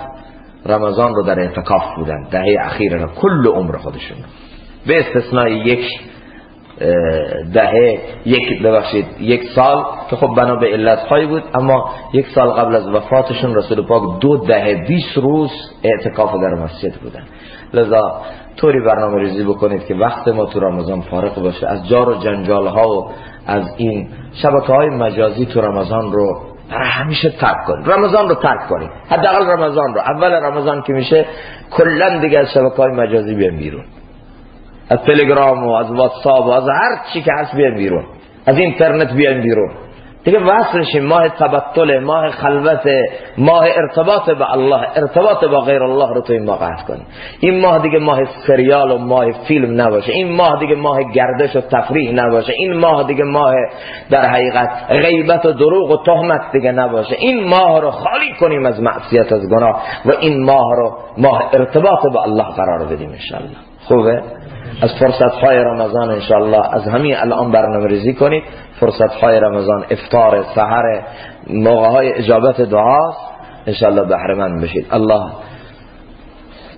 رمضان رو در اعتکاف بودن. دهه اخیر کل عمر خودشون. به استثنای یک دهه یک ببخشید یک سال که خب بنا به علت هایی بود اما یک سال قبل از وفاتشون رسول پاک دو دهه 20 روز اعتکاف در مسجد بودن. لذا طوری برنامه ریزی بکنید که وقت ما تو رمضان فارغ باشه. از جار و جنجال ها و از این شبکه های مجازی تو رمضان رو برای همیشه ترک کنید. رمضان رو ترک کنید. حداقل رمضان رو. اول رمضان که میشه کلا دیگه از شبکه های مجازی بیان بیرون. از تلگرام و از واتساپ و از هر چی که هست بیان بیرون. از اینترنت بیان بیرون. دیگه وصل ماه تبتل ماه خلوت ماه ارتباط به الله. ارتباط با غیر الله رو تو این ماه قطع این ماه دیگه ماه سریال و ماه فیلم نباشه. این ماه دیگه ماه گردش و تفریح نباشه. این ماه دیگه ماه در حقیقت غیبت و دروغ و تهمت دیگه نباشه. این ماه رو خالی کنیم از معصیت از گناه. و این ماه رو ماه ارتباط با الله قرار بدیم انشالله خوبه؟ از فرصت های رمضان انشالله از همین الان برنامه ریزی کنید. فرصت های رمضان افطار سحر موقع های اجابت دعاست. بهره من بشید. الله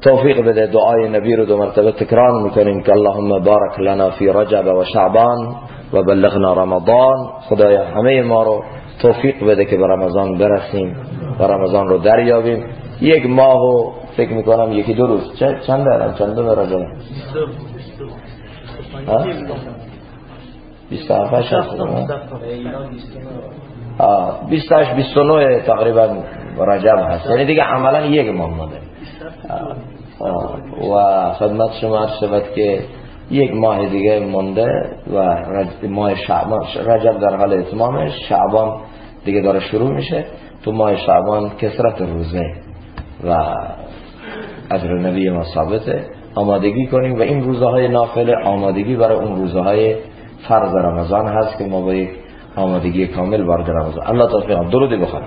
توفیق بده. دعای نبی رو دو مرتبه تکرار می‌کنیم که اللهم بارک لنا فی رجب و شعبان و بلغنا رمضان. خدایا همه ما رو توفیق بده که به رمضان برسیم و رمضان رو دریابیم. یک ماه و فکر می‌کنم یکی دو روز. چند دارم چند دو رجب 27 28 29 تقریبا رجب هست. یعنی دیگه عملا یک ماه مانده و خدمت شما عرض شود که یک ماه دیگه مونده و ماه شعبان رجب در حال اتمامش شعبان دیگه داره شروع میشه. تو ماه شعبان کسرت روزه و از نبی ما ثابته آمادگی کنیم و این روزهای نافله آمادگی برای اون روزهای فرض رمضان هست که ما با یک آمادگی کامل وارد رمضان. الله توفیق درودی بخوام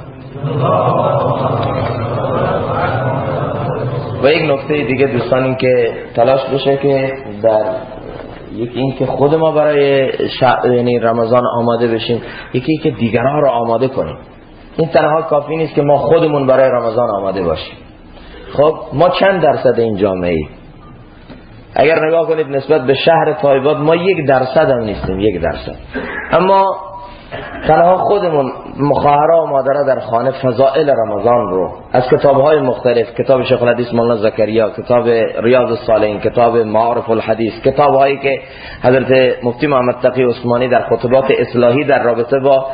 و یک نکته دیگه دوستان این که تلاش بشه که در یکی این که خود ما برای یعنی رمضان آماده بشیم یکی که دیگران رو آماده کنیم. این تنها کافی نیست که ما خودمون برای رمضان آماده باشیم. خب ما چند درصد این جامعه ای اگر نگاه کنید نسبت به شهر طایبات ما یک درصد هم نیستیم یک درصد. اما تنها خودمون مخواهرها و مادرها در خانه فضائل رمضان رو از کتاب های مختلف کتاب شیخ الحدیث مولانا زکریا کتاب ریاض الصالحین کتاب معارف الحدیث کتاب هایی که حضرت مفتی محمد تقی عثمانی در خطبات اصلاحی در رابطه با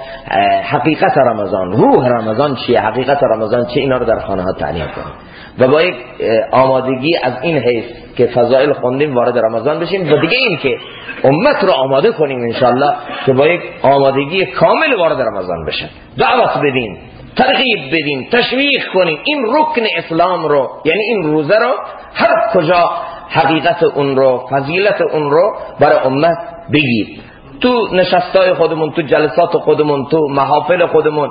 حقیقت رمضان روح رمضان چیه حقیقت رمضان چیه اینا رو در خانه ها تعلیم کنیم. و با یک آمادگی از این حیث که فضائل خوندیم وارد رمضان بشیم و دیگه این که امت رو آماده کنیم انشالله که با یک آمادگی کامل وارد رمضان بشن. دعوت بدین ترغیب بدین تشویق کنیم این رکن اسلام رو یعنی این روزه رو هر کجا حقیقت اون رو فضیلت اون رو برای امت بگید تو نشستای خودمون تو جلسات خودمون تو محافل خودمون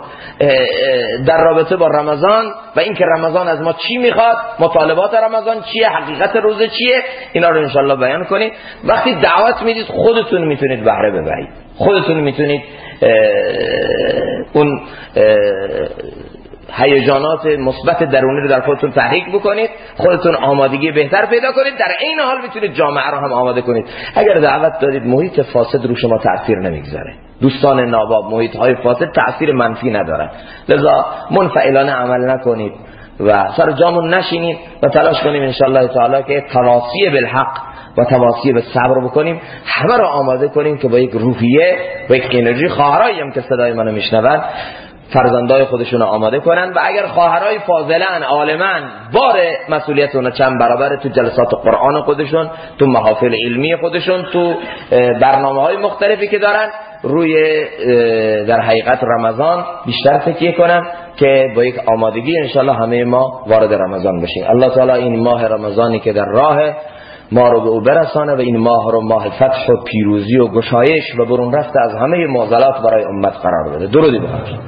در رابطه با رمضان و اینکه رمضان از ما چی می‌خواد مطالبات رمضان چیه حقیقت روزه چیه اینا رو انشالله بیان کنید وقتی دعوت می‌دید خودتون می‌تونید بهره ببرید. خودتون می‌تونید اون هیجانات مثبت درونی رو در خودتون تحریک بکنید خودتون آمادگی بهتر پیدا کنید در این حال می‌تونید جامعه رو هم آماده کنید. اگر دعوت دادید محیط فاسد رو شما تاثیر نمی‌گذاره. دوستان ناباب محیط های فاسد تاثیر منفی نداره لذا منفعلانه عمل نکنید و سر جامون نشینید و تلاش کنیم انشاءالله تعالی که تواصی بالحق و تواصی به صبر بکنیم. همه را آماده کنیم که با یک روحیه و یک انرژی خواهرایی که صدای منو میشنوند فرزندای خودشون آماده کنن و اگر خواهرای فاضلن عالمان بار مسئولیت اون چند برابر تو جلسات قرآن خودشون تو محافل علمی خودشون تو برنامه های مختلفی که دارن روی در حقیقت رمضان بیشتر تکیه کنن که با یک آمادگی انشالله همه ما وارد رمضان بشیم. الله تعالی این ماه رمضانی که در راه ما رو به او برسانه و این ماه رو ماه فتح و پیروزی و گشایش و برون رفت از همه معضلات برای امت قرار بده درودی بخیر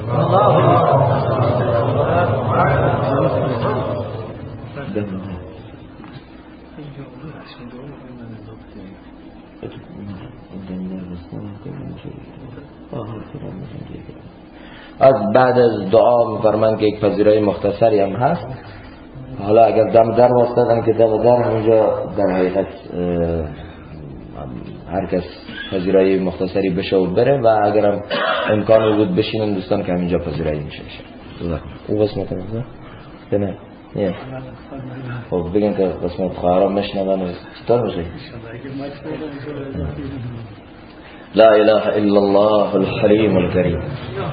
از بعد از دعا میفرمان که یک پذیرای مختصری هم هست. حالا اگر دم در واسطدن که دم در همونجا در حقیقت هر کس پذیرایی مختصری بشه و بره و اگرم امکان بود بشینن دوستان که همینجا پذیرایی میشه او قسمت نه؟ نه خب بگن که قسمت خواهرام مشنون چطور میشه لا إله إلا الله الحليم الكريم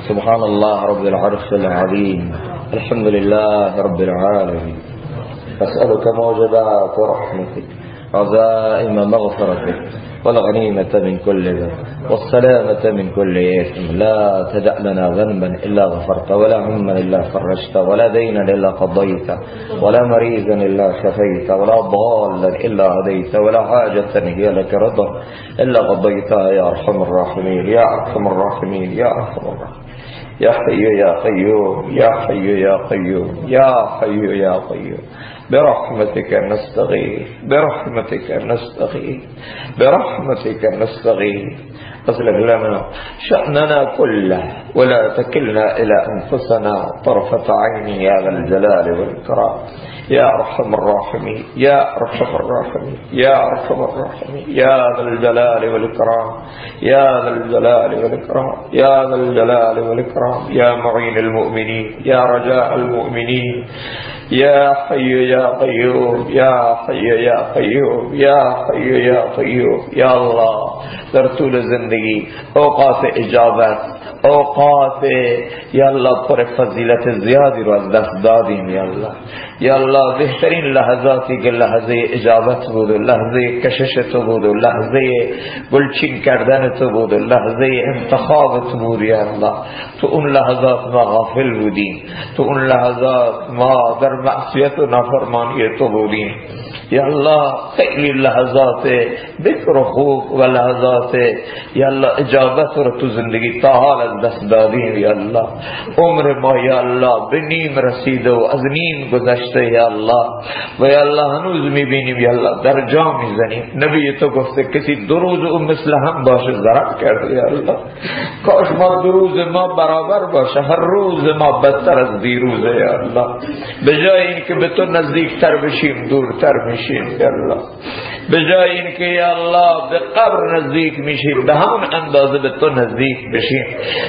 سبحان الله رب العرش العظيم الحمد لله رب العالمين أسألك موجبات رحمتك عزائم مغفرتك والغنيمة من كل ذنب والسلامة من كل إثم. لا تدع لنا ذنبا إلا غفرت ولا هما إلا فرجت ولا دينا إلا قضيت ولا مريضا إلا شفيت ولا ضالا إلا هديت ولا حاجة هي لك رضا إلا قضيتها. يا أرحم الراحمين يا أرحم الراحمين يا أرحم الراحمين. يا حي يا قيوم يا حي يا قيوم يا حي يا قيوم. برحمتك نستغيث برحمتك نستغيث برحمتك نستغيث. أصلح لنا شأننا كله ولا تكلنا إلى أنفسنا طرفة عين يا ذا الجلال والإكرام. يا أرحم الراحمين يا أرحم الراحمين يا أرحم الراحمين يا ذا الجلال والإكرام. يا ذا الجلال والإكرام يا ذا الجلال والإكرام. يا معين المؤمنين يا رجاء المؤمنين. يا حي يا قيوم يا حي يا قيوم يا حي يا قيوم. يا الله در طول زندگی اوقات اجابت اوقات یا الله پر فضیلت زیادی رو از دست دادیم یا الله. یا الله بهترین لحظاتی که لحظه اجابت بود لحظه کشش تو بود لحظه گلچین کردن تو بود لحظه انتخاب تو بود یا الله. تو اون لحظات ما غافل بودیم. تو اون لحظات ما در معصیت و نافرمانی تو بودیم یا الله خیلی لحظات بکر و خوب و لحظات یا الله اجابت رو تو زندگی تا حال از دست دادیم یا الله. عمر ما یا الله به نیم رسیده و از نیم گذشته یا الله. و یا الله هنوز می‌بینیم یا الله در جا می‌زنیم. نبی تو گفته کسی دو روز او مثل هم باشه ضرب کرده یا الله. کاش ما دو روز ما برابر باشه هر روز ما بدتر از دیروزه یا الله. جای اینکه به تو نزدیکتر بشیم دورتر میشیم یا الله. به جای اینکه یا الله به قبر نزدیک میشیم به همون اندازه به تو نزدیک بشیم.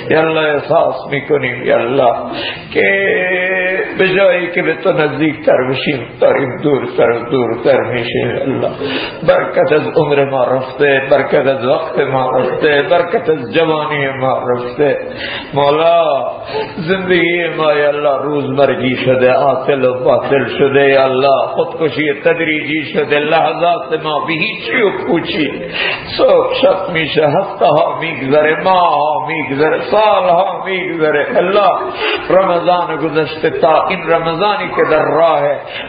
یا الله احساس می‌کنیم یا الله که به جایی که به تو نزدیکتر بشیم داریم دورتر و دورتر میشیم. الله. برکت از عمر ما رفته برکت از وقت ما رفته برکت از جوانی ما رفته. مولا زندگی ما یا الله روزمرگی شده آتل و باطل شده یا الله. خودکشی تدریجی شده لحظات ما به هیچی و پوچی. صبح شب میشه هفته ها میگذره ماه ها میگذره سال ها میگذره. الله رمضان گذشته تا این رمضانی که در راه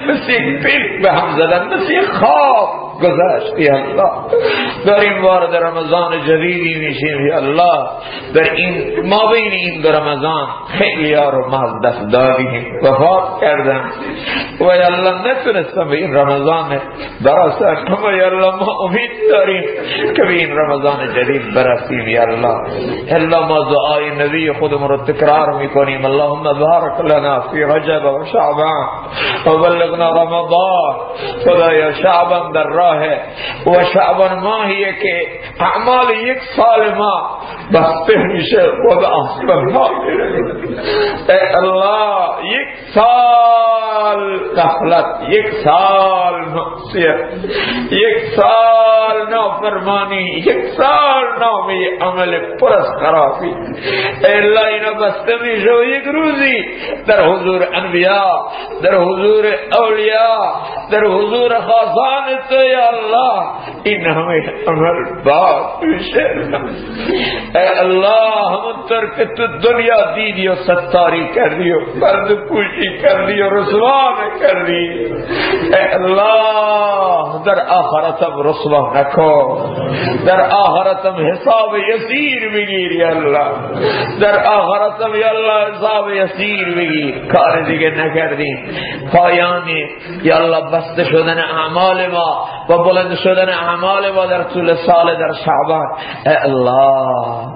مثل یک پیک به هم زدن مثل یک خواب. گذشت. یا الله. این وارد رمضان جدیدی میشیم یا الله. در این ما بین این در رمضان خیلی ها رو ما دست دادیم. وفات کردن و یا الله نتونستم به این رمضان برسن اما یا الله ما امید داریم که به این رمضان جدید برسیم یا الله. الا ما دعای نبی خودمون رو تکرار می‌کنیم. اللهم بارک لنا فی رجب و شعبان و بلغنا رمضان. خدایا شعبان در راه ہے۔ وہ شاون ماں ہی ہے کہ اعمال ایک سال ماں، بس پیشے خدا اے اللہ، ایک سال کفلت ایک سال معصیت، ایک سال نہ فرمانی ایک سال نہ یہ عمل پرس خرافی اے اللہ، اینا بس جو ایک روزی، در حضور انبیاء، در حضور اولیاء، در حضور خاصان تو یا اللہ، ان ہمیں امر باپ اے اللہ، ہم تر کے تو دنیا دی دیو ستاری کر دیو مرد پوشی کر دیو رسوا میں کر دی اے اللہ، در آخرتم رسوا نکو در آخرتم حساب یسیر بگیر یا اللہ۔ در آخرتم یا اللہ حساب یسیر بگیر کار دیگه نکردیم۔ پایانی یا اللہ، بست شدن اعمال ما۔ و بلند شدن اعمال ما در طول سال در شعبان. الله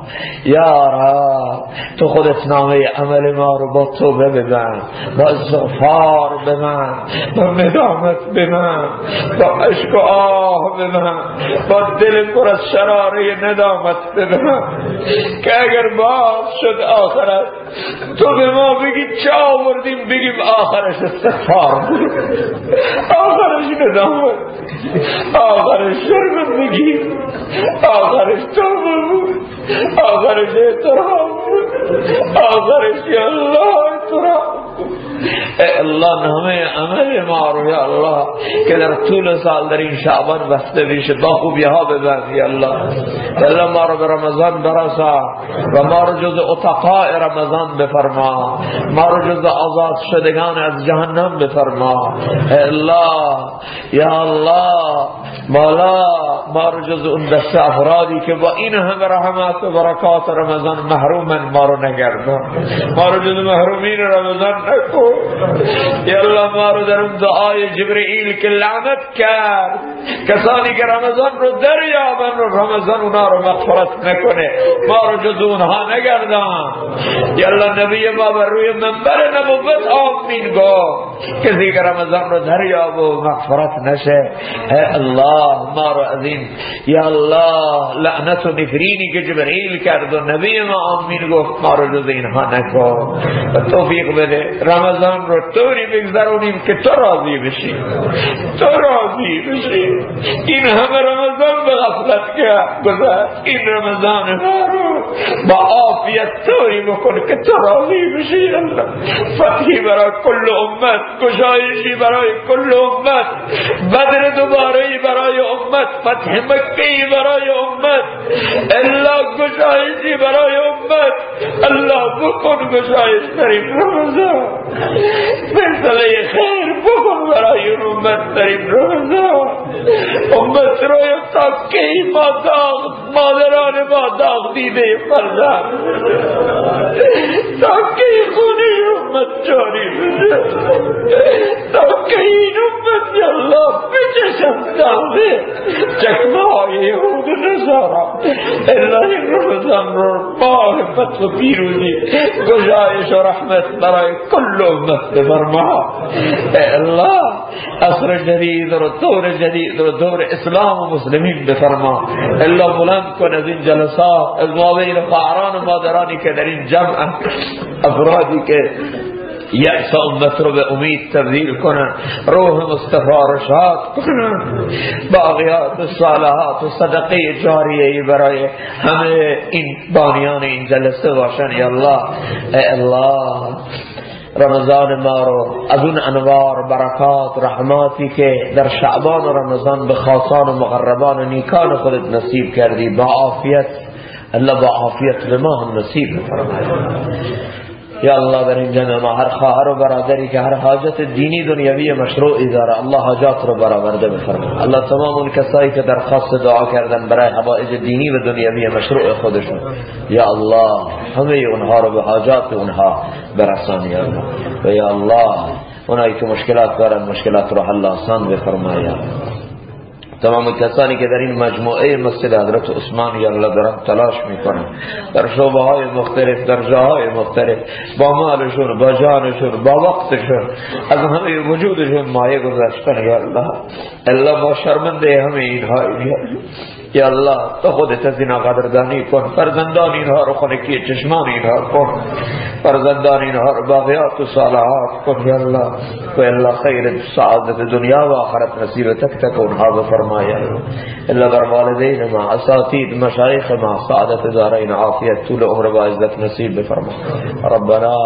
یا رب تو خودت نامه عمل ما رو با توبه ببن با استغفار ببن با ندامت من با عشق و آه به من با دل پر از شراره ندامت به من که اگر باز شد آخرت تو به ما بگی چه آوردیم بگیم آخرش استغفار. آخرش ندامت آخرش شرمت بگیم آخرش تو بود. آخرش اعتراف آخرش یا الله اعتراف الله همه عمل ما رو یا الله که در طول سال در این شعبان بسته بشه با خوبی ها ببند یا الله الله ما رو به رمضان برسا و ما رو جز اتقاء رمضان بفرما ما رو جز آزاد شدگان از جهنم بفرما الله یا الله مولا ما رو جز اون دست افرادی که با این همه رحمت و برکات رمضان محرومن ما رو نگردن ما رو جز محرومین رمضان یا الله ما رو در اون دعای جبرئیل که لعنت کرد. کسانی که رمضان رو دریابن و رمضان اونا رو مغفرت نکنه. ما رو جز اونها نگردان یا الله نبی ما بر روی منبر نبوت آمین گو کسی که رمضان رو دریاب و مغفرت نشه. الله ما رو این یا الله لعنت و نفرینی که جبرئیل کرد و نبی ما آمین گفت ما رو جز اینها نکن. و توفیق بده. رمضان رو طوری بگذرونیم که تو راضی بشی. تو راضی بشی. این همه رمضان به غفلت گذشت این رمضان رو با عافیت طوری بکن که تو راضی بشی. الله. فتحی برای کل امت گشایشی برای کل امت. بدر دوباره برای امت فتح مکی برای امت. الله گشایشی برای امت. الله بکن گشایش در رمضان. فیصلہ خیر بہت بڑا یوں امت ترین روزہ امت رو تک کے ہی مادران ماداغ دیدے پردہ تک کے ہی خونی امت جاری تک کے امت یا اللہ پیچھے سمتا دے چکمہ آئے ہوں گے اللہ روزہ رو پاہ پتو پیروزی گزائش و رحمت برائے کل امت بفرما الله اصر جدید و دور جدید و دور اسلام و مسلمین بفرما الله بلند کن از این جلسات از ما بین و مادرانی که در این جمع افرادی که یأس امت رو به امید تبدیل کنن روح مصطفی شاد کنن باقیات و صالحات و صدقه جاریه برای همه این بانیان این جلسه باشن یا الله. ای الله. رمضان ما رو از اون انوار برکات رحماتی که در شعبان و رمضان به خاصان و مقربان و نیکان خودت نصیب کردی با عافیت الله با عافیت هم نصیب فرماید یا الله در این جمع ما هر خواهر و برادری که هر حاجت دینی دنیوی مشروعی داره الله حاجات رو برآورده بفرما الله تمام اون کسایی که درخواست دعا کردن برای حوائج دینی و دنیوی مشروع خودشون. یا الله همه اونها رو به حاجات اونها برسان یا الله و یا الله اونایی که مشکلات دارن مشکلات رو حل آسان بفرما تمام کسانی که در این مجموعه مسجد حضرت عثمان یا الله دارن تلاش می‌کنن. در شعبه های مختلف در جاهای مختلف با مالشون با جانشون با وقتشون از همه وجودشون مایه گذاشتن یا الله. الله با شرمنده همه اینها. یا الله تو خودت از اینا قدردانی کن فرزندان اینها رو خونکی چشمان اینها کن فرزندان اینها رو باقیات و صالحات کن، یا الله و الله خیر، سعادت دنیا و آخرت نصیب تک تک اونها بفرما یا الله بر والدین ما، اساتید، مشایخ ما، سعادت دارین، عافیت، طول عمر و عزت نصیب بفرما ربنا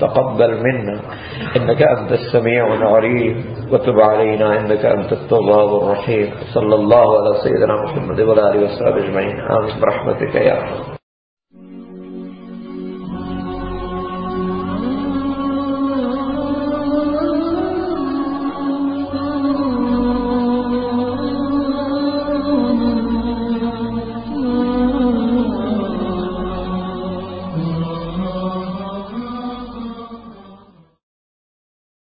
تقبل منا. انك انت السميع العليم. وتب علينا انك انت التواب الرحيم. صلى الله على سيدنا محمد وعلى اله وصحبه اجمعين امين برحمتك يا رب